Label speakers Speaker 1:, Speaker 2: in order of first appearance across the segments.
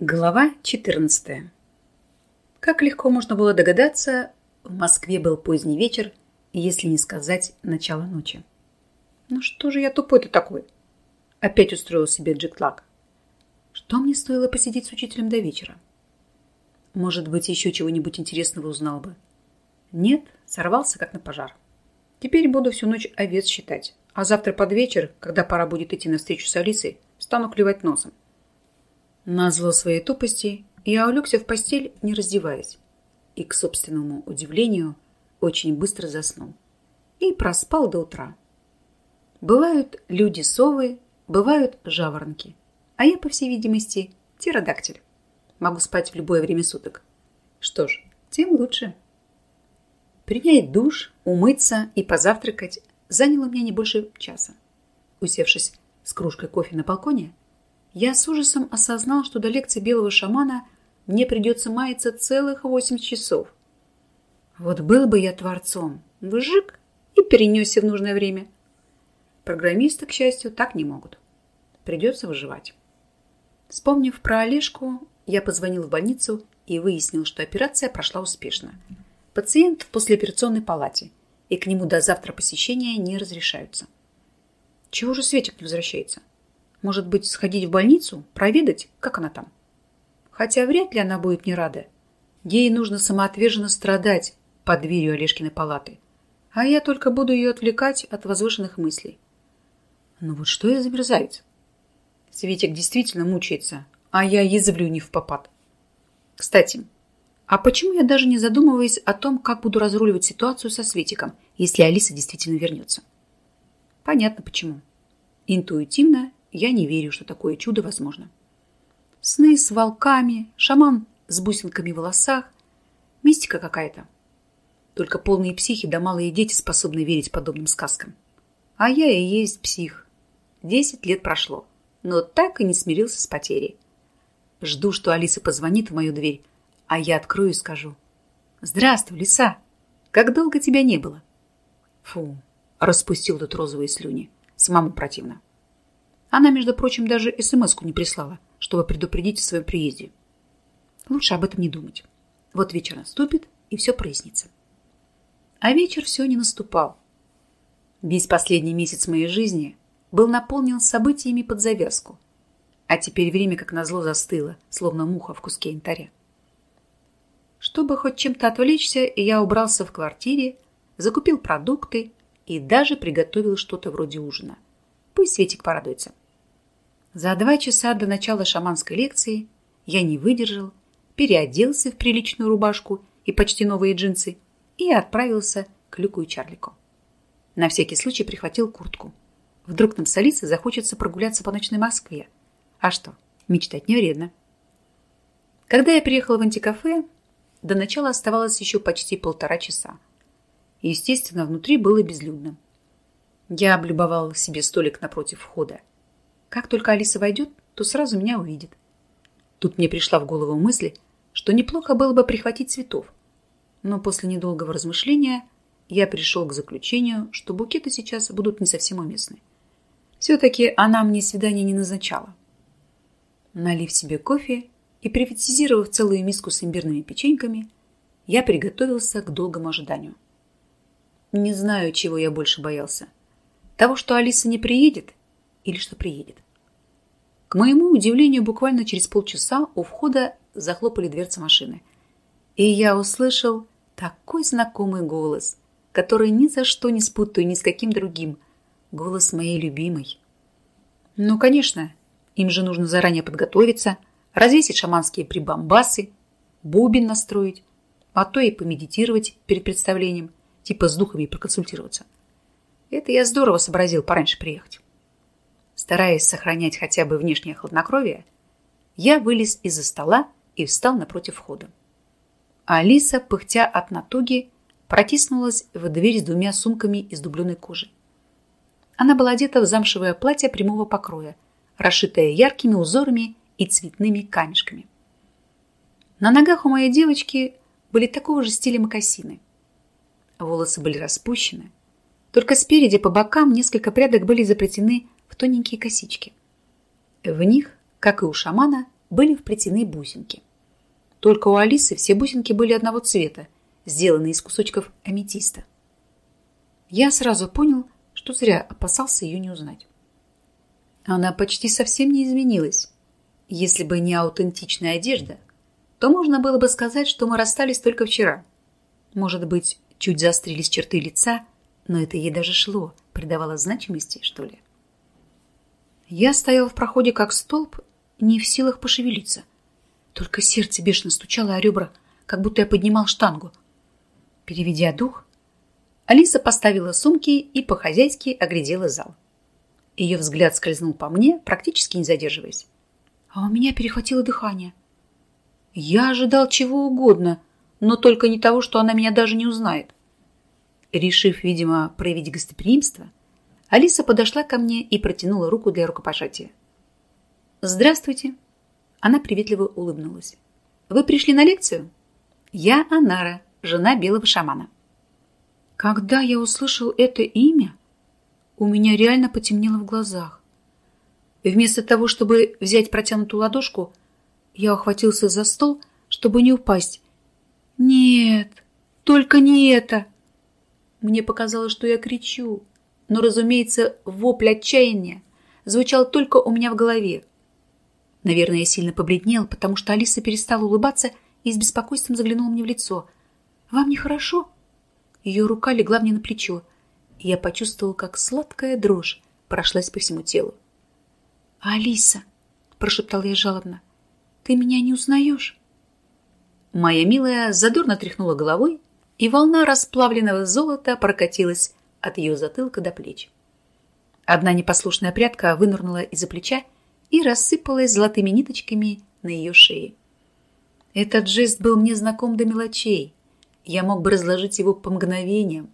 Speaker 1: Глава 14. Как легко можно было догадаться, в Москве был поздний вечер, если не сказать начало ночи. Ну что же я тупой-то такой? Опять устроил себе джетлаг. Что мне стоило посидеть с учителем до вечера? Может быть, еще чего-нибудь интересного узнал бы. Нет, сорвался как на пожар. Теперь буду всю ночь овец считать, а завтра под вечер, когда пора будет идти на встречу с Алисой, стану клевать носом. Назло своей тупости я улегся в постель, не раздеваясь, и, к собственному удивлению, очень быстро заснул. И проспал до утра. Бывают люди-совы, бывают жаворонки, а я, по всей видимости, птеродактиль. Могу спать в любое время суток. Что ж, тем лучше. Принять душ, умыться и позавтракать заняло мне не больше часа. Усевшись с кружкой кофе на балконе, я с ужасом осознал, что до лекции белого шамана мне придется маяться целых восемь часов. Вот был бы я творцом, выжиг и перенесся в нужное время. Программисты, к счастью, так не могут. Придется выживать. Вспомнив про Олежку, я позвонил в больницу и выяснил, что операция прошла успешно. Пациент в послеоперационной палате, и к нему до завтра посещения не разрешаются. Чего же Светик не возвращается? Может быть, сходить в больницу, проведать, как она там? Хотя вряд ли она будет не рада. Ей нужно самоотверженно страдать под дверью Олежкиной палаты. А я только буду ее отвлекать от возвышенных мыслей. Ну вот что я за мерзавец? Светик действительно мучается, а я язвлю не в попад. Кстати, а почему я даже не задумываюсь о том, как буду разруливать ситуацию со Светиком, если Алиса действительно вернется? Понятно почему. Интуитивно я не верю, что такое чудо возможно. Сны с волками, шаман с бусинками в волосах. Мистика какая-то. Только полные психи да малые дети способны верить подобным сказкам. А я и есть псих. Десять лет прошло, но так и не смирился с потерей. Жду, что Алиса позвонит в мою дверь, а я открою и скажу. «Здравствуй, лиса! Как долго тебя не было?» Фу, распустил тут розовые слюни. Самому противно. Она, между прочим, даже смс-ку не прислала, чтобы предупредить о своем приезде. Лучше об этом не думать. Вот вечер наступит, и все прояснится. А вечер все не наступал. Весь последний месяц моей жизни был наполнен событиями под завязку. А теперь время, как назло, застыло, словно муха в куске янтаря. Чтобы хоть чем-то отвлечься, я убрался в квартире, закупил продукты и даже приготовил что-то вроде ужина – Пусть Светик порадуется. За два часа до начала шаманской лекции я не выдержал, переоделся в приличную рубашку и почти новые джинсы и отправился к Люку и Чарлику. На всякий случай прихватил куртку. Вдруг нам с Алисой захочется прогуляться по ночной Москве. А что, мечтать не вредно. Когда я приехала в антикафе, до начала оставалось еще почти полтора часа. Естественно, внутри было безлюдно. Я облюбовал себе столик напротив входа. Как только Алиса войдет, то сразу меня увидит. Тут мне пришла в голову мысль, что неплохо было бы прихватить цветов. Но после недолгого размышления я пришел к заключению, что букеты сейчас будут не совсем уместны. Все-таки она мне свидание не назначала. Налив себе кофе и приватизировав целую миску с имбирными печеньками, я приготовился к долгому ожиданию. Не знаю, чего я больше боялся – того, что Алиса не приедет или что приедет. К моему удивлению, буквально через полчаса у входа захлопали дверцы машины. И я услышал такой знакомый голос, который ни за что не спутаю ни с каким другим. Голос моей любимой. Ну, конечно, им же нужно заранее подготовиться, развесить шаманские прибамбасы, бубен настроить, а то и помедитировать перед представлением, типа с духами проконсультироваться. Это я здорово сообразил пораньше приехать. Стараясь сохранять хотя бы внешнее хладнокровие, я вылез из-за стола и встал напротив входа. Алиса, пыхтя от натуги, протиснулась в дверь с двумя сумками из дубленой кожи. Она была одета в замшевое платье прямого покроя, расшитое яркими узорами и цветными камешками. На ногах у моей девочки были такого же стиля мокасины. Волосы были распущены, только спереди по бокам несколько прядок были заплетены в тоненькие косички. В них, как и у шамана, были вплетены бусинки. Только у Алисы все бусинки были одного цвета, сделанные из кусочков аметиста. Я сразу понял, что зря опасался ее не узнать. Она почти совсем не изменилась. Если бы не аутентичная одежда, то можно было бы сказать, что мы расстались только вчера. Может быть, чуть заострились черты лица, но это ей даже шло, придавало значимости, что ли. Я стоял в проходе как столб, не в силах пошевелиться. Только сердце бешено стучало о ребра, как будто я поднимал штангу. Переведя дух, Алиса поставила сумки и по-хозяйски оглядела зал. Ее взгляд скользнул по мне, практически не задерживаясь. А у меня перехватило дыхание. Я ожидал чего угодно, но только не того, что она меня даже не узнает. Решив, видимо, проявить гостеприимство, Алиса подошла ко мне и протянула руку для рукопожатия. «Здравствуйте!» Она приветливо улыбнулась. «Вы пришли на лекцию?» «Я Анара, жена белого шамана». Когда я услышал это имя, у меня реально потемнело в глазах. Вместо того, чтобы взять протянутую ладошку, я ухватился за стол, чтобы не упасть. «Нет, только не это!» Мне показалось, что я кричу, но, разумеется, вопль отчаяния звучал только у меня в голове. Наверное, я сильно побледнел, потому что Алиса перестала улыбаться и с беспокойством заглянула мне в лицо. «Вам нехорошо?» Ее рука легла мне на плечо, и я почувствовал, как сладкая дрожь прошлась по всему телу. «Алиса!» – прошептал я жалобно. «Ты меня не узнаешь?» Моя милая задорно тряхнула головой, и волна расплавленного золота прокатилась от ее затылка до плеч. Одна непослушная прядка вынырнула из-за плеча и рассыпалась золотыми ниточками на ее шее. Этот жест был мне знаком до мелочей. Я мог бы разложить его по мгновениям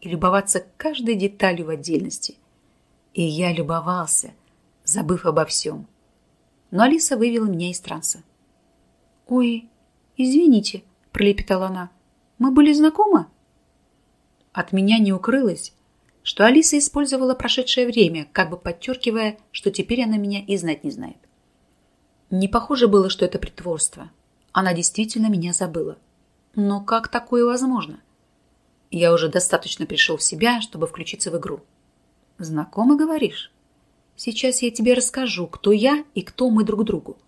Speaker 1: и любоваться каждой деталью в отдельности. И я любовался – забыв обо всем. Но Алиса вывела меня из транса. «Ой, извините», — пролепетала она, — «мы были знакомы?» От меня не укрылось, что Алиса использовала прошедшее время, как бы подчеркивая, что теперь она меня и знать не знает. Не похоже было, что это притворство. Она действительно меня забыла. Но как такое возможно? Я уже достаточно пришел в себя, чтобы включиться в игру. «Знакомы, говоришь?» Сейчас я тебе расскажу, кто я и кто мы друг другу.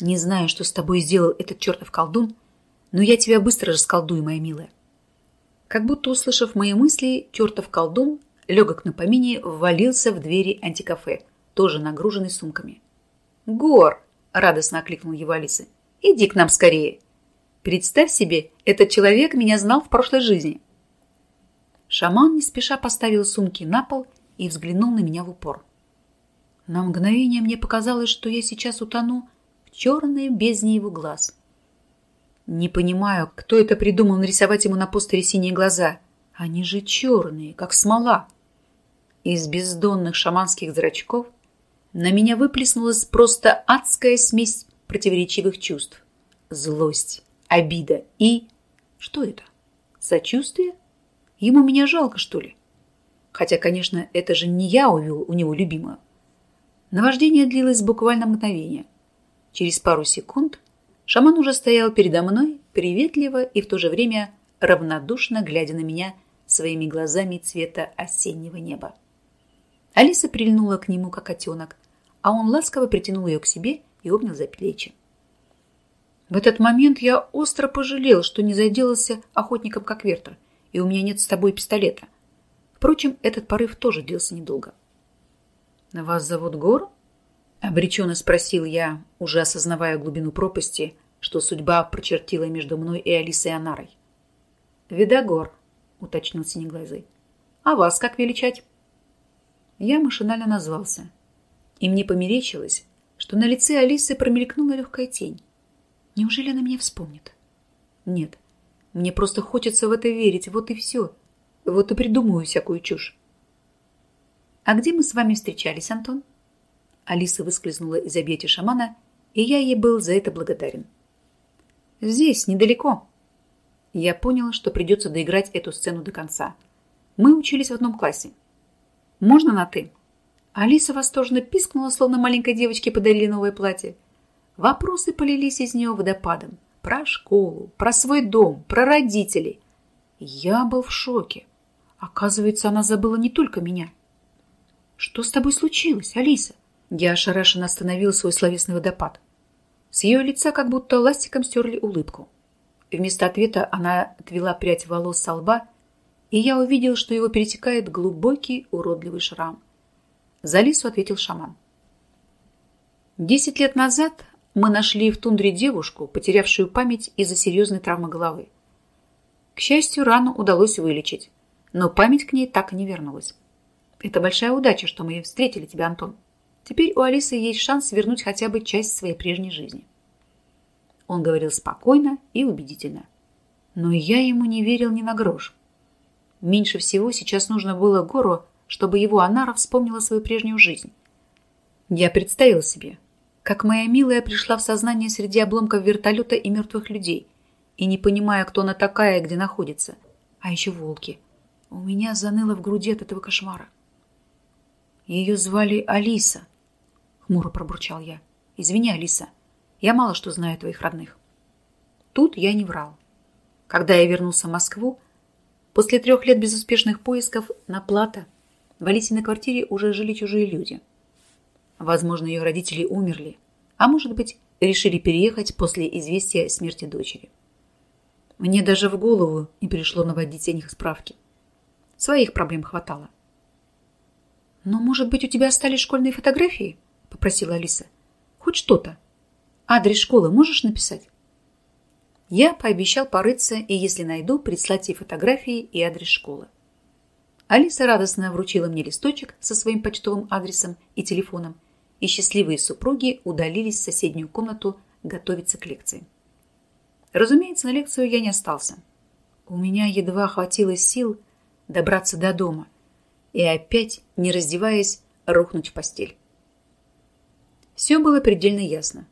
Speaker 1: Не знаю, что с тобой сделал этот чертов колдун, но я тебя быстро расколдую, моя милая. Как будто услышав мои мысли, чертов колдун, легок на помине, ввалился в двери антикафе, тоже нагруженный сумками. «Гор!» — радостно окликнул его Алиса. «Иди к нам скорее!» Представь себе, этот человек меня знал в прошлой жизни. Шаман не спеша поставил сумки на пол и взглянул на меня в упор. На мгновение мне показалось, что я сейчас утону в черной бездне его глаз. Не понимаю, кто это придумал нарисовать ему на постере синие глаза. Они же черные, как смола. Из бездонных шаманских зрачков на меня выплеснулась просто адская смесь противоречивых чувств. Злость, обида и... Что это? Сочувствие? Ему меня жалко, что ли? Хотя, конечно, это же не я увел у него любимую. Наваждение длилось буквально мгновение. Через пару секунд шаман уже стоял передо мной, приветливо и в то же время равнодушно глядя на меня своими глазами цвета осеннего неба. Алиса прильнула к нему, как котенок, а он ласково притянул ее к себе и обнял за плечи. В этот момент я остро пожалел, что не заделался охотником как Вертер, и у меня нет с тобой пистолета. Впрочем, этот порыв тоже длился недолго. «Вас зовут Гор?» — обреченно спросил я, уже осознавая глубину пропасти, что судьба прочертила между мной и Алисой Анарой. «Видогор», — уточнил Синеглазый. «А вас как величать?» Я машинально назвался, и мне померечилось, что на лице Алисы промелькнула легкая тень. Неужели она меня вспомнит? Нет, мне просто хочется в это верить, вот и все. Вот и придумаю всякую чушь. «А где мы с вами встречались, Антон?» Алиса выскользнула из объятия шамана, и я ей был за это благодарен. «Здесь, недалеко». Я понял, что придется доиграть эту сцену до конца. Мы учились в одном классе. «Можно на «ты»?» Алиса восторженно пискнула, словно маленькой девочке подарили новое платье. Вопросы полились из нее водопадом. Про школу, про свой дом, про родителей. Я был в шоке. Оказывается, она забыла не только меня. «Что с тобой случилось, Алиса?» Я ошарашенно остановила свой словесный водопад. С ее лица как будто ластиком стерли улыбку. Вместо ответа она отвела прядь волос со лба, и я увидел, что его перетекает глубокий уродливый шрам. За Алису ответил шаман. Десять лет назад мы нашли в тундре девушку, потерявшую память из-за серьезной травмы головы. К счастью, рану удалось вылечить, но память к ней так и не вернулась. Это большая удача, что мы встретили тебя, Антон. Теперь у Алисы есть шанс вернуть хотя бы часть своей прежней жизни. Он говорил спокойно и убедительно. Но я ему не верил ни на грош. Меньше всего сейчас нужно было Гору, чтобы его Анара вспомнила свою прежнюю жизнь. Я представил себе, как моя милая пришла в сознание среди обломков вертолета и мертвых людей, и не понимая, кто она такая и где находится. А еще волки. У меня заныло в груди от этого кошмара. Ее звали Алиса, хмуро пробурчал я. Извини, Алиса, я мало что знаю о твоих родных. Тут я не врал. Когда я вернулся в Москву, после трех лет безуспешных поисков на Плата, в Алисиной квартире уже жили чужие люди – Возможно, ее родители умерли, а может быть, решили переехать после известия смерти дочери. Мне даже в голову не пришло наводить о них справки. Своих проблем хватало. «Но, может быть, у тебя остались школьные фотографии?» – попросила Алиса. «Хоть что-то. Адрес школы можешь написать?» Я пообещал порыться и, если найду, прислать ей фотографии и адрес школы. Алиса радостно вручила мне листочек со своим почтовым адресом и телефоном и счастливые супруги удалились в соседнюю комнату готовиться к лекции. Разумеется, на лекцию я не остался. У меня едва хватило сил добраться до дома и опять, не раздеваясь, рухнуть в постель. Все было предельно ясно.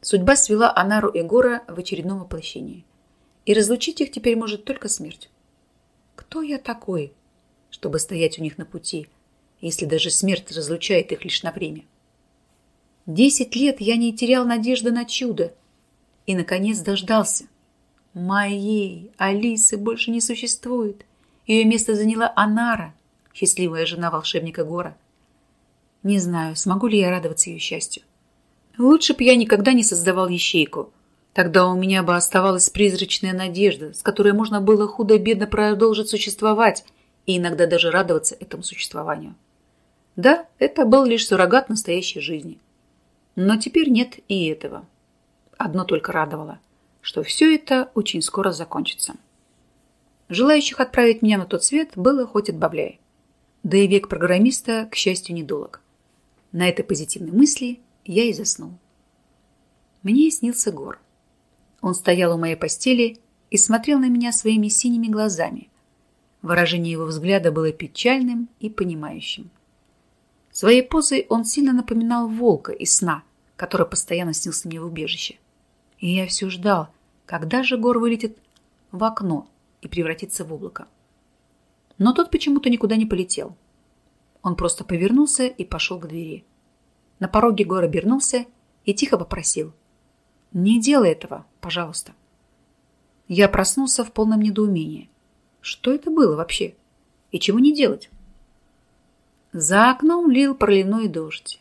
Speaker 1: Судьба свела Анару и Гора в очередном воплощении. И разлучить их теперь может только смерть. Кто я такой, чтобы стоять у них на пути, если даже смерть разлучает их лишь на время? — Десять лет я не терял надежды на чудо. И, наконец, дождался. Моей Алисы больше не существует. Ее место заняла Анара, счастливая жена волшебника Гора. Не знаю, смогу ли я радоваться ее счастью. Лучше бы я никогда не создавал ящейку. Тогда у меня бы оставалась призрачная надежда, с которой можно было худо-бедно продолжить существовать и иногда даже радоваться этому существованию. Да, это был лишь суррогат настоящей жизни. Но теперь нет и этого. Одно только радовало, что все это очень скоро закончится. Желающих отправить меня на тот свет было хоть отбавляй. Да и век программиста, к счастью, недолг. На этой позитивной мысли я и заснул. Мне снился Гор. Он стоял у моей постели и смотрел на меня своими синими глазами. Выражение его взгляда было печальным и понимающим. Своей позой он сильно напоминал волка из сна, который постоянно снился мне в убежище. И я все ждал, когда же Гор вылетит в окно и превратится в облако. Но тот почему-то никуда не полетел. Он просто повернулся и пошел к двери. На пороге Гор обернулся и тихо попросил. «Не делай этого, пожалуйста». Я проснулся в полном недоумении. Что это было вообще? И чего не делать? За окном лил проливной дождь.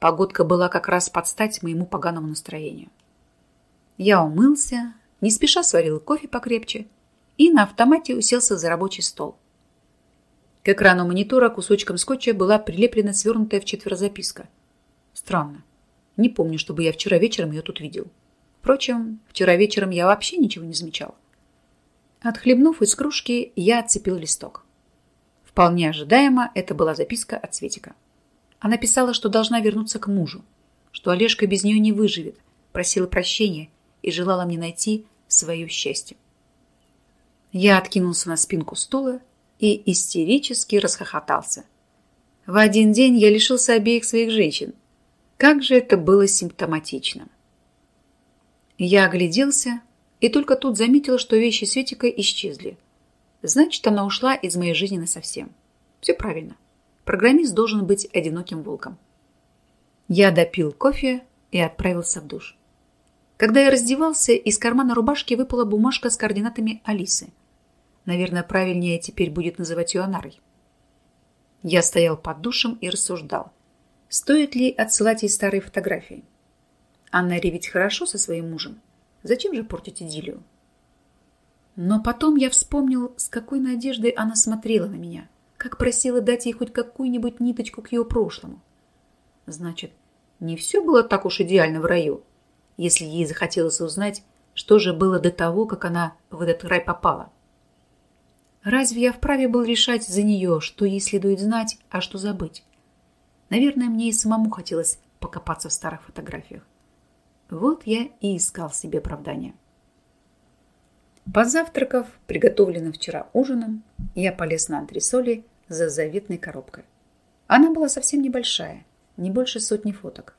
Speaker 1: Погодка была как раз под стать моему поганому настроению. Я умылся, не спеша сварил кофе покрепче и на автомате уселся за рабочий стол. К экрану монитора кусочком скотча была прилеплена свернутая в четверо записка. Странно. Не помню, чтобы я вчера вечером ее тут видел. Впрочем, вчера вечером я вообще ничего не замечал. Отхлебнув из кружки, я отцепил листок. Вполне ожидаемо это была записка от Светика. Она писала, что должна вернуться к мужу, что Олежка без нее не выживет, просила прощения и желала мне найти свое счастье. Я откинулся на спинку стула и истерически расхохотался. В один день я лишился обеих своих женщин. Как же это было симптоматично. Я огляделся и только тут заметил, что вещи Светика исчезли. Значит, она ушла из моей жизни насовсем. Все правильно. Программист должен быть одиноким волком. Я допил кофе и отправился в душ. Когда я раздевался, из кармана рубашки выпала бумажка с координатами Алисы. Наверное, правильнее теперь будет называть ее Анарой. Я стоял под душем и рассуждал, стоит ли отсылать ей старые фотографии. Аннаре ведь хорошо со своим мужем. Зачем же портить идиллию? Но потом я вспомнил, с какой надеждой она смотрела на меня, как просила дать ей хоть какую-нибудь ниточку к ее прошлому. Значит, не все было так уж идеально в раю, если ей захотелось узнать, что же было до того, как она в этот рай попала. Разве я вправе был решать за нее, что ей следует знать, а что забыть? Наверное, мне и самому хотелось покопаться в старых фотографиях. Вот я и искал себе оправдания. Позавтракав, приготовленным вчера ужином, я полез на антресоли за заветной коробкой. Она была совсем небольшая, не больше сотни фоток.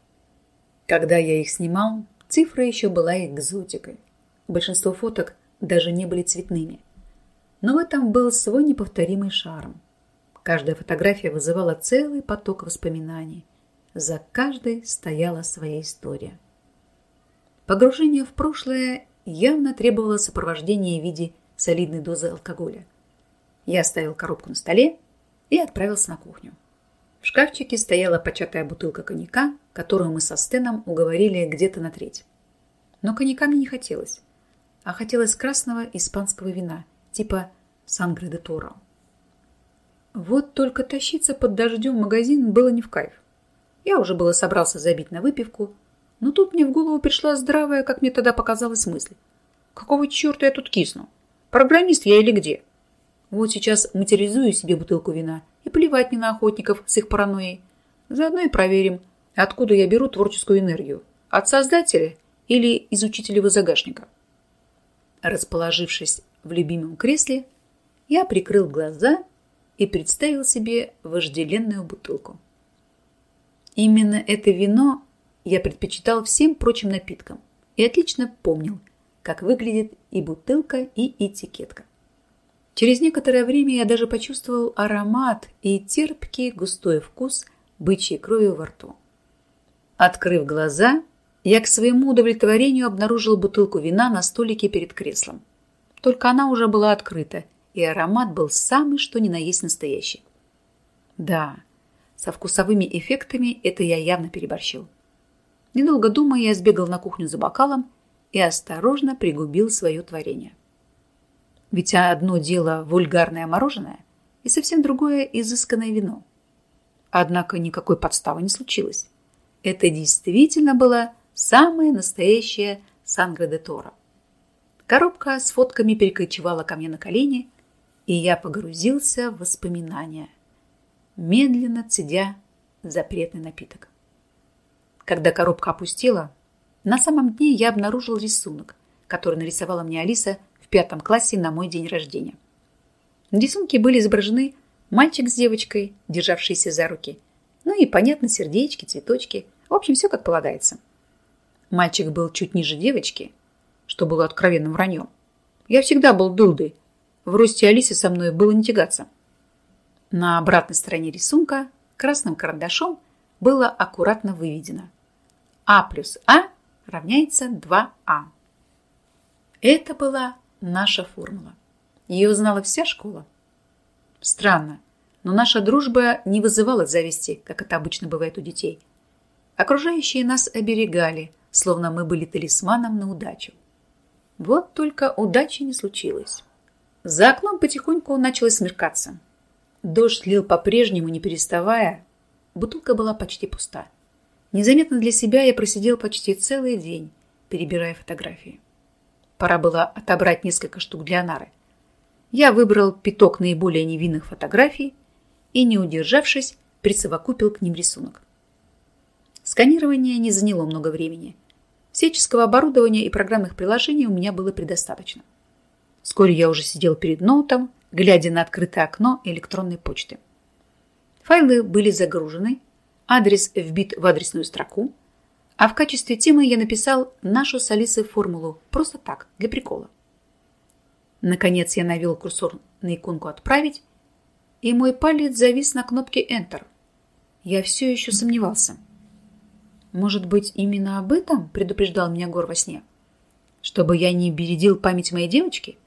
Speaker 1: Когда я их снимал, цифра еще была экзотикой. Большинство фоток даже не были цветными. Но в этом был свой неповторимый шарм. Каждая фотография вызывала целый поток воспоминаний. За каждой стояла своя история. Погружение в прошлое явно требовало сопровождения в виде солидной дозы алкоголя. Я оставил коробку на столе и отправился на кухню. В шкафчике стояла початая бутылка коньяка, которую мы со Стеном уговорили где-то на треть. Но коньяка мне не хотелось, а хотелось красного испанского вина, типа Сангре де Торо. Вот только тащиться под дождем в магазин было не в кайф. Я уже было собрался забить на выпивку, но тут мне в голову пришла здравая, как мне тогда показалась, мысль. Какого черта я тут кисну? Программист я или где? Вот сейчас материализую себе бутылку вина и плевать мне на охотников с их паранойей. Заодно и проверим, откуда я беру творческую энергию. От создателя или из учителя загашника. Расположившись в любимом кресле, я прикрыл глаза и представил себе вожделенную бутылку. Именно это вино я предпочитал всем прочим напиткам и отлично помнил, как выглядит и бутылка, и этикетка. Через некоторое время я даже почувствовал аромат и терпкий густой вкус бычьей крови во рту. Открыв глаза, я к своему удовлетворению обнаружил бутылку вина на столике перед креслом. Только она уже была открыта, и аромат был самый что ни на есть настоящий. Да, со вкусовыми эффектами это я явно переборщил. Недолго думая, я сбегал на кухню за бокалом и осторожно пригубил свое творение. Ведь одно дело вульгарное мороженое и совсем другое изысканное вино. Однако никакой подставы не случилось. Это действительно была самая настоящая Сангре де Торо. Коробка с фотками перекочевала ко мне на колени, и я погрузился в воспоминания, медленно цедя запретный напиток. Когда коробка опустела, на самом дне я обнаружил рисунок, который нарисовала мне Алиса в пятом классе на мой день рождения. На рисунке были изображены мальчик с девочкой, державшиеся за руки, ну и, понятно, сердечки, цветочки, в общем, все как полагается. Мальчик был чуть ниже девочки, что было откровенным враньем. Я всегда был дылдой. В росте Алисы со мной было не тягаться. На обратной стороне рисунка красным карандашом было аккуратно выведено – а плюс А равняется 2А. Это была наша формула. Ее знала вся школа. Странно, но наша дружба не вызывала зависти, как это обычно бывает у детей. Окружающие нас оберегали, словно мы были талисманом на удачу. Вот только удачи не случилось. За окном потихоньку начало смеркаться. Дождь лил по-прежнему, не переставая. Бутылка была почти пуста. Незаметно для себя я просидел почти целый день, перебирая фотографии. Пора было отобрать несколько штук для Нары. Я выбрал пяток наиболее невинных фотографий и, не удержавшись, присовокупил к ним рисунок. Сканирование не заняло много времени. Всяческого оборудования и программных приложений у меня было предостаточно. Вскоре я уже сидел перед ноутом, глядя на открытое окно электронной почты. Файлы были загружены, адрес вбит в адресную строку, а в качестве темы я написал нашу с Алисой формулу просто так, для прикола. Наконец я навел курсор на иконку «Отправить», и мой палец завис на кнопке Enter. Я все еще сомневался. Может быть, именно об этом предупреждал меня Гор во сне? Чтобы я не бередил память моей девочки?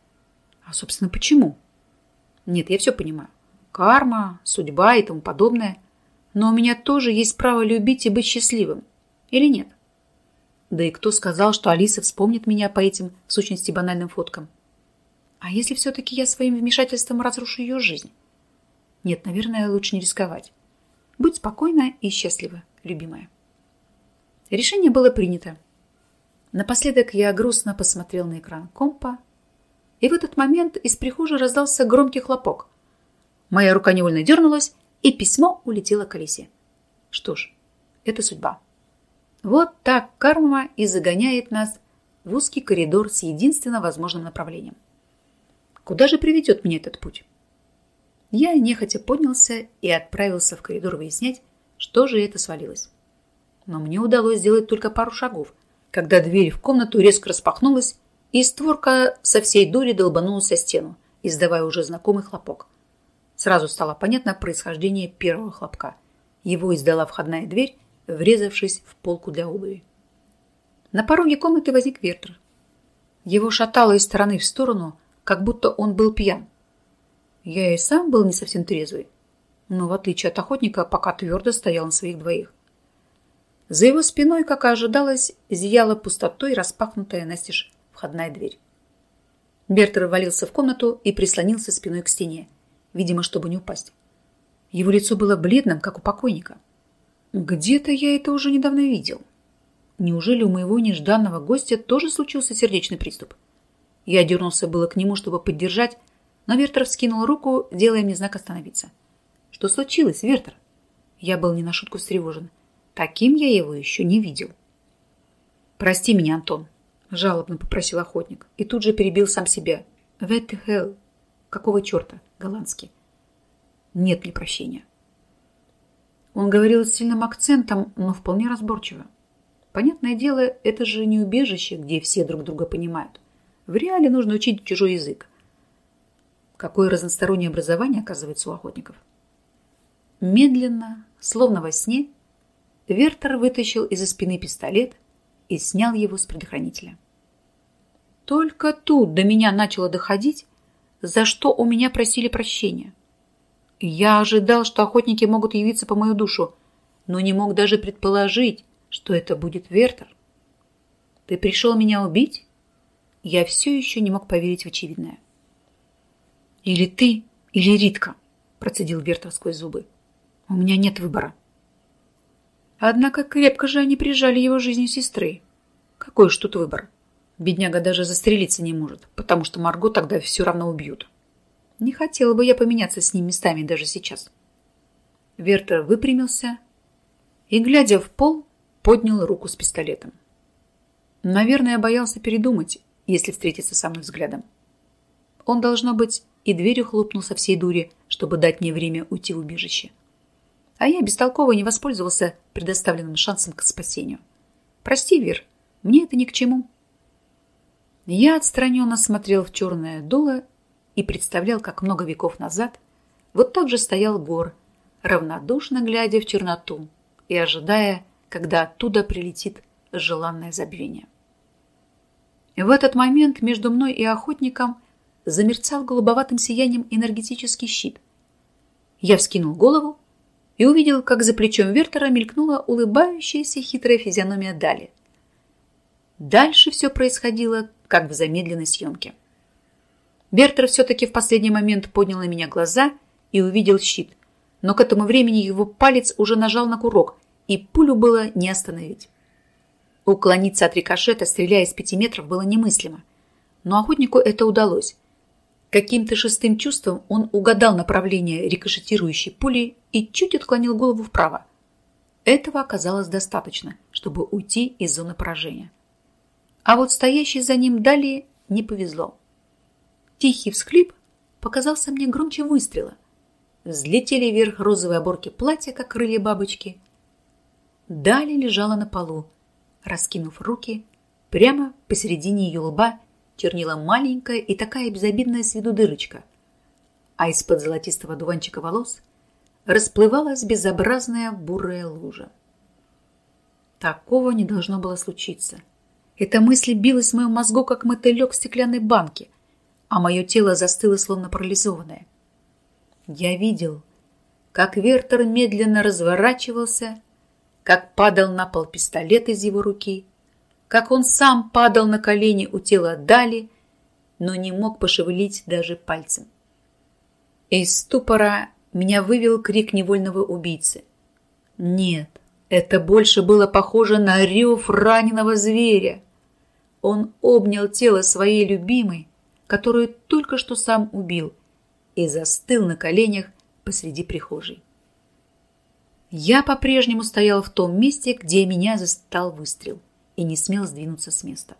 Speaker 1: А, собственно, почему? Нет, я все понимаю. Карма, судьба и тому подобное. Но у меня тоже есть право любить и быть счастливым. Или нет? Да и кто сказал, что Алиса вспомнит меня по этим, в сущности, банальным фоткам? А если все-таки я своим вмешательством разрушу ее жизнь? Нет, наверное, лучше не рисковать. Будь спокойна и счастлива, любимая. Решение было принято. Напоследок я грустно посмотрел на экран компа, и в этот момент из прихожей раздался громкий хлопок. Моя рука невольно дернулась, и письмо улетело к Алисе. Что ж, это судьба. Вот так карма и загоняет нас в узкий коридор с единственно возможным направлением. Куда же приведет меня этот путь? Я нехотя поднялся и отправился в коридор выяснять, что же это свалилось но мне удалось сделать только пару шагов, когда дверь в комнату резко распахнулась, и створка со всей дури долбанулась о стену, издавая уже знакомый хлопок. Сразу стало понятно происхождение первого хлопка. Его издала входная дверь, врезавшись в полку для обуви. На пороге комнаты возник Вертер. Его шатало из стороны в сторону, как будто он был пьян. Я и сам был не совсем трезвый, но в отличие от охотника, пока твердо стоял на своих двоих. За его спиной, как и ожидалось, зияла пустотой распахнутая настежь входная дверь. Бертер ввалился в комнату и прислонился спиной к стене, видимо, чтобы не упасть. Его лицо было бледным, как у покойника. Где-то я это уже недавно видел. Неужели у моего нежданного гостя тоже случился сердечный приступ? Я дернулся было к нему, чтобы поддержать, но Вертер вскинул руку, делая мне знак остановиться. Что случилось, Вертер? Я был не на шутку встревожен. Таким я его еще не видел. «Прости меня, Антон», – жалобно попросил охотник и тут же перебил сам себя. «What the hell? Какого черта?» – голландский. «Нет мне прощения». Он говорил с сильным акцентом, но вполне разборчиво. Понятное дело, это же не убежище, где все друг друга понимают. В реале нужно учить чужой язык. Какое разностороннее образование оказывается у охотников. Медленно, словно во сне, Вертер вытащил из-за спины пистолет и снял его с предохранителя. Только тут до меня начало доходить, за что у меня просили прощения. Я ожидал, что охотники могут явиться по мою душу, но не мог даже предположить, что это будет Вертер. Ты пришел меня убить? Я все еще не мог поверить в очевидное. Или ты, или Ритка, процедил Вертер сквозь зубы. У меня нет выбора. Однако крепко же они прижали его жизнью сестры. Какой уж тут выбор? Бедняга даже застрелиться не может, потому что Марго тогда все равно убьют. Не хотела бы я поменяться с ним местами даже сейчас. Вертер выпрямился и, глядя в пол, поднял руку с пистолетом. Наверное, боялся передумать, если встретиться со мной взглядом. Он, должно быть, и дверью хлопнул со всей дури, чтобы дать мне время уйти в убежище а я бестолково не воспользовался предоставленным шансом к спасению. Прости, Вир, мне это ни к чему. Я отстраненно смотрел в черное дуло и представлял, как много веков назад вот так же стоял гор, равнодушно глядя в черноту и ожидая, когда оттуда прилетит желанное забвение. В этот момент между мной и охотником замерцал голубоватым сиянием энергетический щит. Я вскинул голову и увидел, как за плечом Вертера мелькнула улыбающаяся хитрая физиономия Дали. Дальше все происходило, как в замедленной съемке. Вертер все-таки в последний момент поднял на меня глаза и увидел щит, но к этому времени его палец уже нажал на курок, и пулю было не остановить. Уклониться от рикошета, стреляя из пяти метров, было немыслимо. Но охотнику это удалось. Каким-то шестым чувством он угадал направление рикошетирующей пули и чуть отклонил голову вправо. Этого оказалось достаточно, чтобы уйти из зоны поражения. А вот стоящий за ним далее не повезло. Тихий всхлип показался мне громче выстрела. Взлетели вверх розовые оборки платья, как крылья бабочки. Далее лежала на полу, раскинув руки, прямо посередине ее лба чернила маленькая и такая безобидная с виду дырочка, а из-под золотистого дуванчика волос расплывалась безобразная бурая лужа. Такого не должно было случиться. Эта мысль билась в моем мозгу, как мотылек в стеклянной банке, а мое тело застыло, словно парализованное. Я видел, как Вертер медленно разворачивался, как падал на пол пистолет из его руки, как он сам падал на колени у тела Дали, но не мог пошевелить даже пальцем. Из ступора меня вывел крик невольного убийцы. Нет, это больше было похоже на рев раненого зверя. Он обнял тело своей любимой, которую только что сам убил, и застыл на коленях посреди прихожей. Я по-прежнему стоял в том месте, где меня застал выстрел, и не смел сдвинуться с места.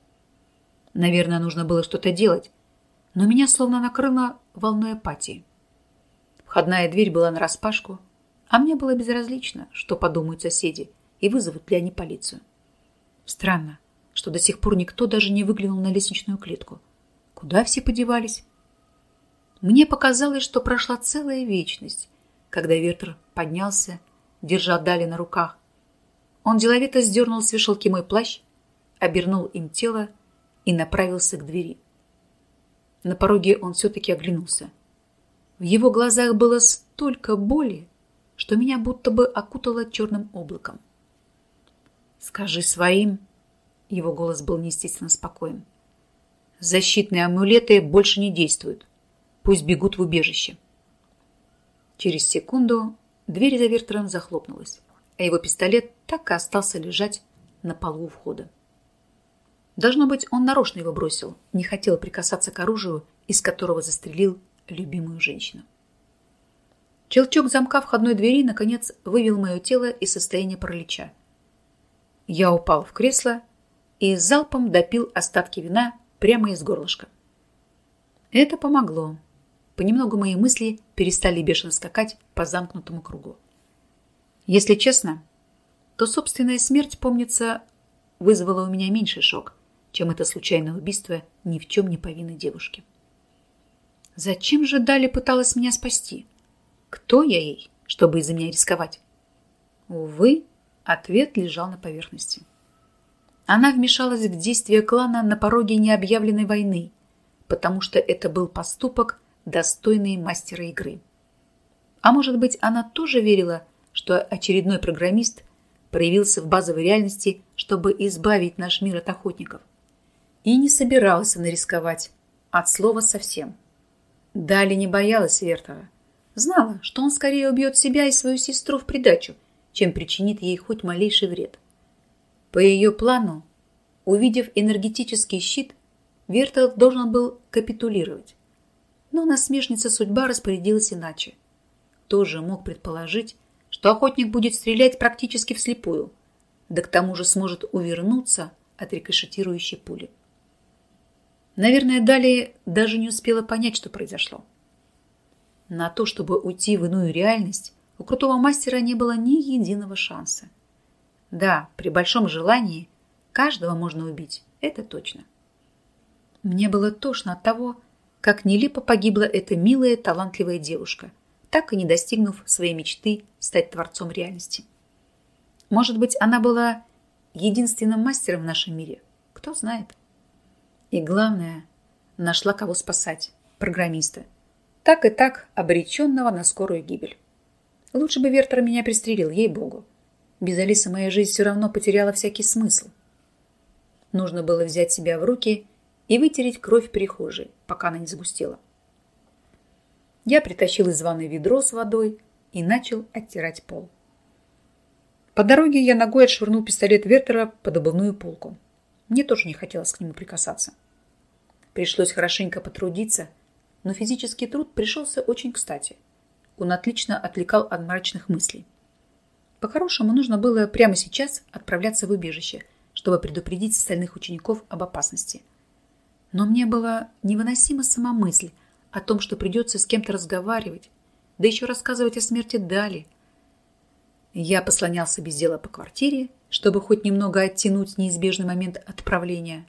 Speaker 1: Наверное, нужно было что-то делать, но меня словно накрыло волной апатии. Входная дверь была нараспашку, а мне было безразлично, что подумают соседи и вызовут ли они полицию. Странно, что до сих пор никто даже не выглянул на лестничную клетку. Куда все подевались? Мне показалось, что прошла целая вечность, когда Вертер поднялся, держа Дали на руках. Он деловито сдернул с вешалки мой плащ, обернул им тело и направился к двери. На пороге он все-таки оглянулся – в его глазах было столько боли, что меня будто бы окутало черным облаком. «Скажи своим...» Его голос был неестественно спокоен. «Защитные амулеты больше не действуют. Пусть бегут в убежище». Через секунду дверь за Вертером захлопнулась, а его пистолет так и остался лежать на полу входа. Должно быть, он нарочно его бросил, не хотел прикасаться к оружию, из которого застрелил любимую женщину. Челчок замка входной двери, наконец, вывел мое тело из состояния паралича. Я упал в кресло и залпом допил остатки вина прямо из горлышка. Это помогло. Понемногу мои мысли перестали бешено скакать по замкнутому кругу. Если честно, то собственная смерть, помнится, вызвала у меня меньший шок, чем это случайное убийство ни в чем не повинной девушки. Зачем же Дали пыталась меня спасти? Кто я ей, чтобы из-за меня рисковать? Увы, ответ лежал на поверхности. Она вмешалась в действия клана на пороге необъявленной войны, потому что это был поступок, достойный мастера игры. А может быть, она тоже верила, что очередной программист проявился в базовой реальности, чтобы избавить наш мир от охотников. И не собиралась она рисковать от слова совсем. Дали не боялась Вертова. Знала, что он скорее убьет себя и свою сестру в придачу, чем причинит ей хоть малейший вред. По ее плану, увидев энергетический щит, Вертов должен был капитулировать. Но насмешница судьба распорядилась иначе. Тоже мог предположить, что охотник будет стрелять практически вслепую, да к тому же сможет увернуться от рикошетирующей пули. Наверное, далее даже не успела понять, что произошло. На то, чтобы уйти в иную реальность, у крутого мастера не было ни единого шанса. Да, при большом желании каждого можно убить, это точно. Мне было тошно от того, как нелепо погибла эта милая, талантливая девушка, так и не достигнув своей мечты стать творцом реальности. Может быть, она была единственным мастером в нашем мире, кто знает. И главное, нашла кого спасать, программиста. Так и так обреченного на скорую гибель. Лучше бы Вертер меня пристрелил, ей-богу. Без Алисы моя жизнь все равно потеряла всякий смысл. Нужно было взять себя в руки и вытереть кровь прихожей, пока она не загустела. Я притащил из ванной ведро с водой и начал оттирать пол. По дороге я ногой отшвырнул пистолет Вертера под обувную полку. Мне тоже не хотелось к нему прикасаться. Пришлось хорошенько потрудиться, но физический труд пришелся очень кстати. Он отлично отвлекал от мрачных мыслей. По-хорошему, нужно было прямо сейчас отправляться в убежище, чтобы предупредить остальных учеников об опасности. Но мне была невыносима сама мысль о том, что придется с кем-то разговаривать, да еще рассказывать о смерти Дали. Я послонялся без дела по квартире, чтобы хоть немного оттянуть неизбежный момент отправления.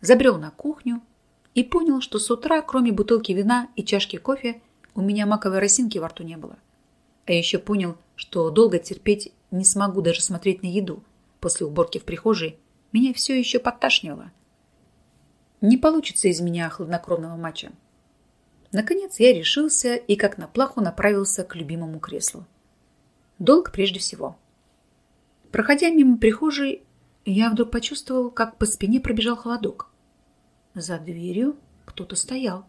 Speaker 1: Забрел на кухню, и понял, что с утра, кроме бутылки вина и чашки кофе, у меня маковой росинки во рту не было. А еще понял, что долго терпеть не смогу даже смотреть на еду, после уборки в прихожей меня все еще подташнивало. Не получится из меня хладнокровного матча. Наконец я решился и как на плаху направился к любимому креслу. Долг прежде всего. Проходя мимо прихожей, я вдруг почувствовал, как по спине пробежал холодок. За дверью кто-то стоял.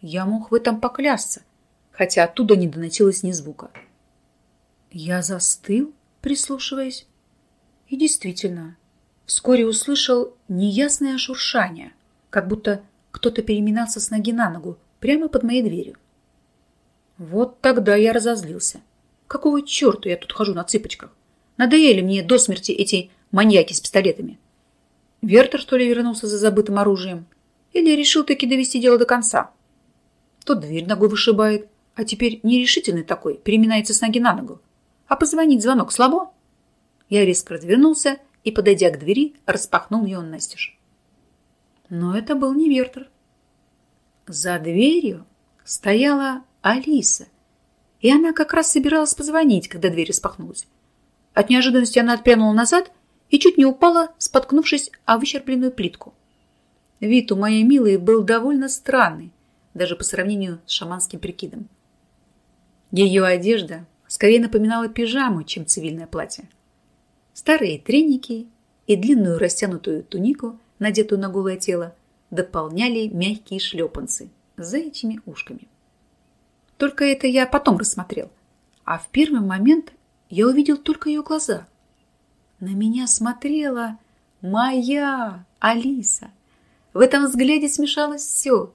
Speaker 1: Я мог в этом поклясться, хотя оттуда не доносилось ни звука. Я застыл, прислушиваясь, и действительно, вскоре услышал неясное шуршание, как будто кто-то переминался с ноги на ногу прямо под моей дверью. Вот тогда я разозлился. Какого черта я тут хожу на цыпочках? Надоели мне до смерти эти маньяки с пистолетами. Вертер, что ли, вернулся за забытым оружием? Или решил таки довести дело до конца? То дверь ногой вышибает, а теперь нерешительный такой, переминается с ноги на ногу. А позвонить звонок слабо? Я резко развернулся и, подойдя к двери, распахнул ее настежь. Но это был не Вертер. За дверью стояла Алиса, и она как раз собиралась позвонить, когда дверь распахнулась. От неожиданности она отпрянула назад и чуть не упала, споткнувшись о выщербленную плитку. Вид у моей милой был довольно странный, даже по сравнению с шаманским прикидом. Ее одежда скорее напоминала пижаму, чем цивильное платье. Старые треники и длинную растянутую тунику, надетую на голое тело, дополняли мягкие шлепанцы с заячьими ушками. Только это я потом рассмотрел, а в первый момент я увидел только ее глаза. На меня смотрела моя Алиса. В этом взгляде смешалось все.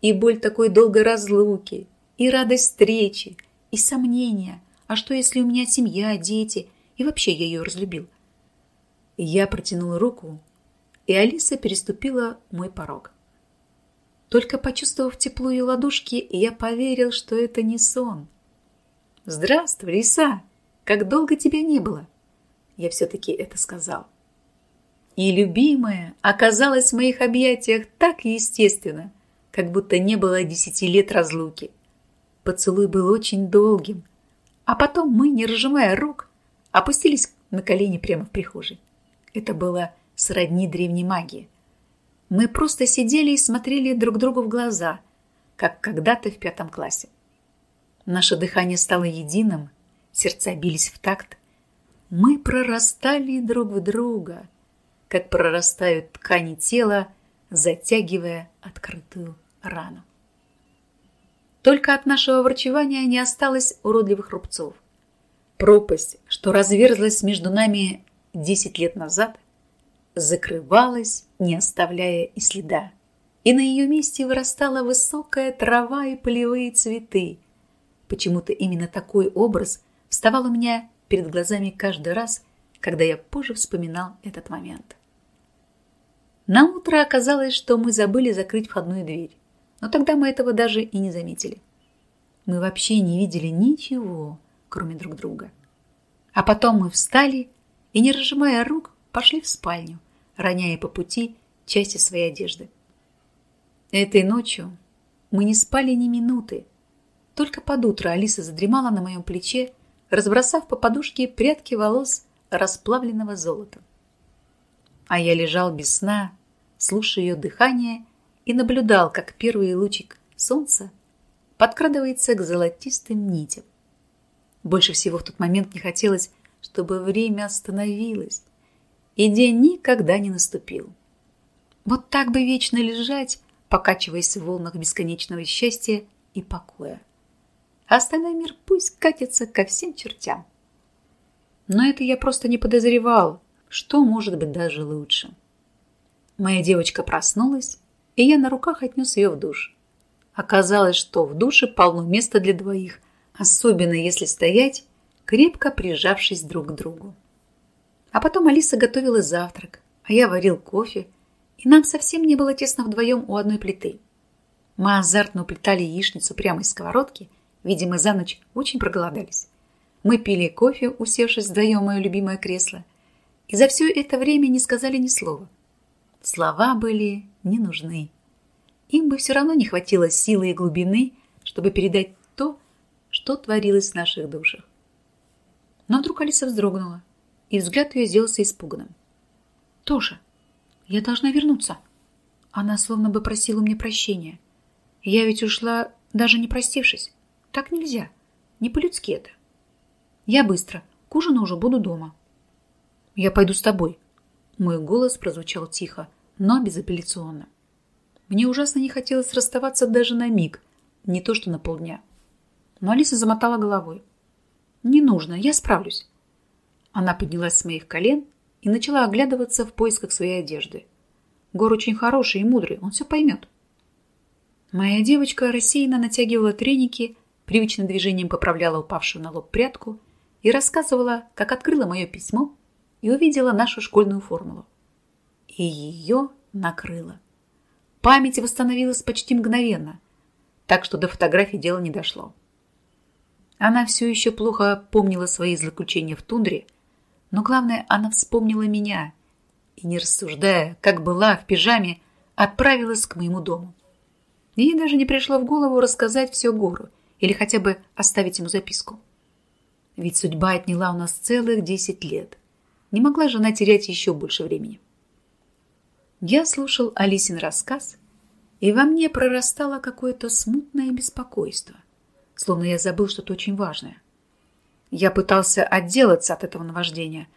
Speaker 1: И боль такой долгой разлуки, и радость встречи, и сомнения. А что, если у меня семья, дети, и вообще я ее разлюбил? Я протянула руку, и Алиса переступила мой порог. Только почувствовав тепло ее ладошки, я поверил, что это не сон. «Здравствуй, Лиса!» Как долго тебя не было? Я все-таки это сказал. И любимая оказалась в моих объятиях так естественно, как будто не было десяти лет разлуки. Поцелуй был очень долгим, а потом мы, не разжимая рук, опустились на колени прямо в прихожей. Это было сродни древней магии. Мы просто сидели и смотрели друг другу в глаза, как когда-то в пятом классе. Наше дыхание стало единым, сердца бились в такт. Мы прорастали друг в друга, как прорастают ткани тела, затягивая открытую рану. Только от нашего врачевания не осталось уродливых рубцов. Пропасть, что разверзлась между нами десять лет назад, закрывалась, не оставляя и следа. И на ее месте вырастала высокая трава и полевые цветы. Почему-то именно такой образ вставал у меня перед глазами каждый раз, когда я позже вспоминал этот момент. На утро оказалось, что мы забыли закрыть входную дверь, но тогда мы этого даже и не заметили. Мы вообще не видели ничего, кроме друг друга. А потом мы встали и, не разжимая рук, пошли в спальню, роняя по пути части своей одежды. Этой ночью мы не спали ни минуты. Только под утро Алиса задремала на моем плече разбросав по подушке прядки волос расплавленного золота. А я лежал без сна, слушая ее дыхание и наблюдал, как первый лучик солнца подкрадывается к золотистым нитям. Больше всего в тот момент не хотелось, чтобы время остановилось, и день никогда не наступил. Вот так бы вечно лежать, покачиваясь в волнах бесконечного счастья и покоя а остальной мир пусть катится ко всем чертям. Но это я просто не подозревал, что может быть даже лучше. Моя девочка проснулась, и я на руках отнес ее в душ. Оказалось, что в душе полно места для двоих, особенно если стоять, крепко прижавшись друг к другу. А потом Алиса готовила завтрак, а я варил кофе, и нам совсем не было тесно вдвоем у одной плиты. Мы азартно уплетали яичницу прямо из сковородки – Видимо, за ночь очень проголодались. Мы пили кофе, усевшись в мое любимое кресло, и за все это время не сказали ни слова. Слова были не нужны. Им бы все равно не хватило силы и глубины, чтобы передать то, что творилось в наших душах. Но вдруг Алиса вздрогнула и взгляд ее сделался испуганным. «Тоша, я должна вернуться». Она словно бы просила мне прощения. Я ведь ушла, даже не простившись. Так нельзя. Не по-людски это. Я быстро. К ужину уже буду дома. Я пойду с тобой. Мой голос прозвучал тихо, но безапелляционно. Мне ужасно не хотелось расставаться даже на миг, не то что на полдня. Но Алиса замотала головой. «Не нужно, я справлюсь». Она поднялась с моих колен и начала оглядываться в поисках своей одежды. Гор очень хороший и мудрый, он все поймет. Моя девочка рассеянно натягивала треники, привычным движением поправляла упавшую на лоб прядку и рассказывала, как открыла мое письмо и увидела нашу школьную формулу. И ее накрыло. Память восстановилась почти мгновенно, так что до фотографий дело не дошло. Она все еще плохо помнила свои злоключения в тундре, но главное, она вспомнила меня и, не рассуждая, как была в пижаме, отправилась к моему дому. Ей даже не пришло в голову рассказать все Гору или хотя бы оставить ему записку. Ведь судьба отняла у нас целых десять лет. Не могла жена терять еще больше времени. Я слушал Алисин рассказ, и во мне прорастало какое-то смутное беспокойство – словно я забыл что-то очень важное. Я пытался отделаться от этого наваждения,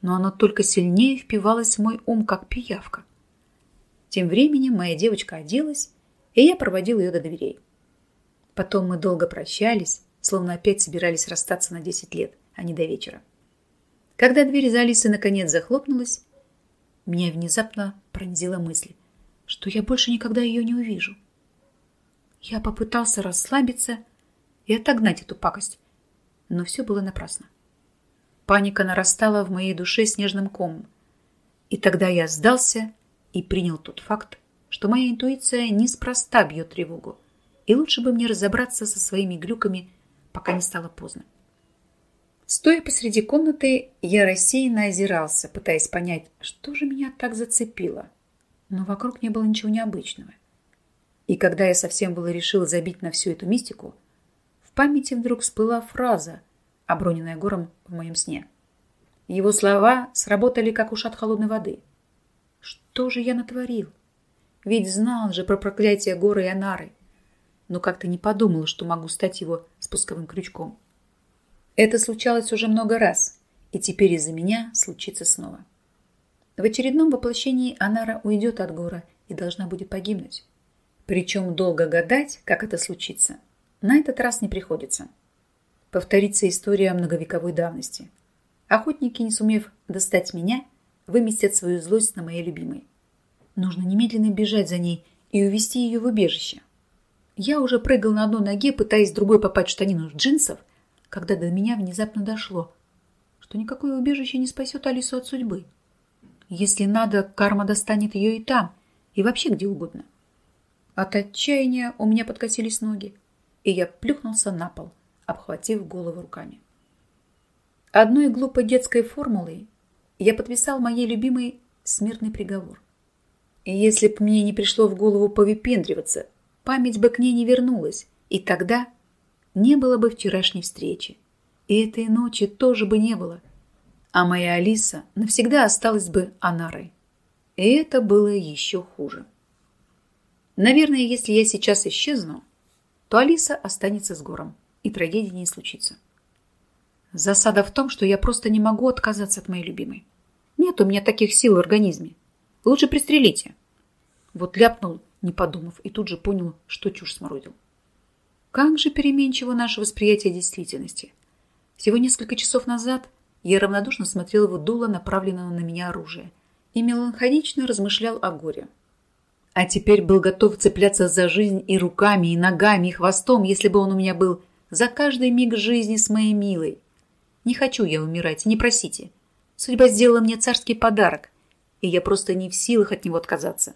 Speaker 1: но оно только сильнее впивалось в мой ум, как пиявка. Тем временем моя девочка оделась, и я проводил ее до дверей. Потом мы долго прощались, словно опять собирались расстаться на 10 лет, а не до вечера. Когда дверь за Алисой наконец захлопнулась, меня внезапно пронзила мысль, что я больше никогда ее не увижу. Я попытался расслабиться и отогнать эту пакость. Но все было напрасно. Паника нарастала в моей душе снежным комом. И тогда я сдался и принял тот факт, что моя интуиция неспроста бьет тревогу, и лучше бы мне разобраться со своими глюками, пока не стало поздно. Стоя посреди комнаты, я рассеянно озирался, пытаясь понять, что же меня так зацепило. Но вокруг не было ничего необычного. И когда я совсем было решил забить на всю эту мистику, в памяти вдруг всплыла фраза, оброненная гором в моем сне. Его слова сработали, как ушат холодной воды. Что же я натворил? Ведь знал же про проклятие горы и Анары. Но как-то не подумал, что могу стать его спусковым крючком. Это случалось уже много раз, и теперь из-за меня случится снова. В очередном воплощении Анара уйдет от гора и должна будет погибнуть. Причем долго гадать, как это случится – на этот раз не приходится. Повторится история многовековой давности. Охотники, не сумев достать меня, выместят свою злость на моей любимой. Нужно немедленно бежать за ней и увести ее в убежище. Я уже прыгал на одной ноге, пытаясь другой попасть в штанину джинсов, когда до меня внезапно дошло, что никакое убежище не спасет Алису от судьбы. Если надо, карма достанет ее и там, и вообще где угодно. От отчаяния у меня подкосились ноги и я плюхнулся на пол, обхватив голову руками. Одной глупой детской формулой я подписал моей любимой смертный приговор. И если б мне не пришло в голову повипендриваться, память бы к ней не вернулась, и тогда не было бы вчерашней встречи. И этой ночи тоже бы не было. А моя Алиса навсегда осталась бы Анарой. И это было еще хуже. Наверное, если я сейчас исчезну, то Алиса останется с Гором, и трагедии не случится. Засада в том, что я просто не могу отказаться от моей любимой. Нет у меня таких сил в организме. Лучше пристрелите. Вот ляпнул, не подумав, и тут же понял, что чушь сморозил. Как же переменчиво наше восприятие действительности. Всего несколько часов назад я равнодушно смотрел в дуло направленного на меня оружия и меланхолично размышлял о горе а теперь был готов цепляться за жизнь и руками, и ногами, и хвостом, если бы он у меня был, за каждый миг жизни с моей милой. Не хочу я умирать, не просите. Судьба сделала мне царский подарок, и я просто не в силах от него отказаться.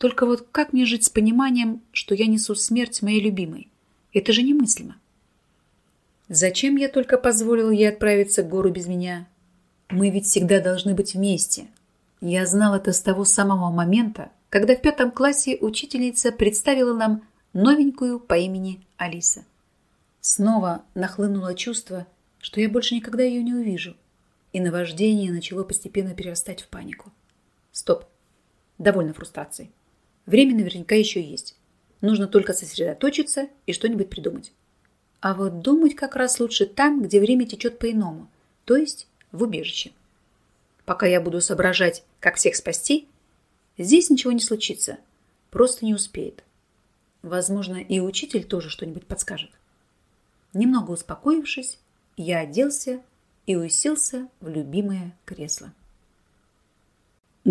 Speaker 1: Только вот как мне жить с пониманием, что я несу смерть моей любимой? Это же немыслимо. Зачем я только позволил ей отправиться к гору без меня? Мы ведь всегда должны быть вместе. Я знал это с того самого момента, когда в пятом классе учительница представила нам новенькую по имени Алиса. Снова нахлынуло чувство, что я больше никогда ее не увижу. и наваждение начало постепенно перерастать в панику. Стоп. Довольно фрустрации. Время наверняка еще есть. Нужно только сосредоточиться и что-нибудь придумать. А вот думать как раз лучше там, где время течет по-иному, то есть в убежище. Пока я буду соображать, как всех спасти, здесь ничего не случится, просто не успеет. Возможно, и учитель тоже что-нибудь подскажет. Немного успокоившись, я оделся и уселся в любимое кресло.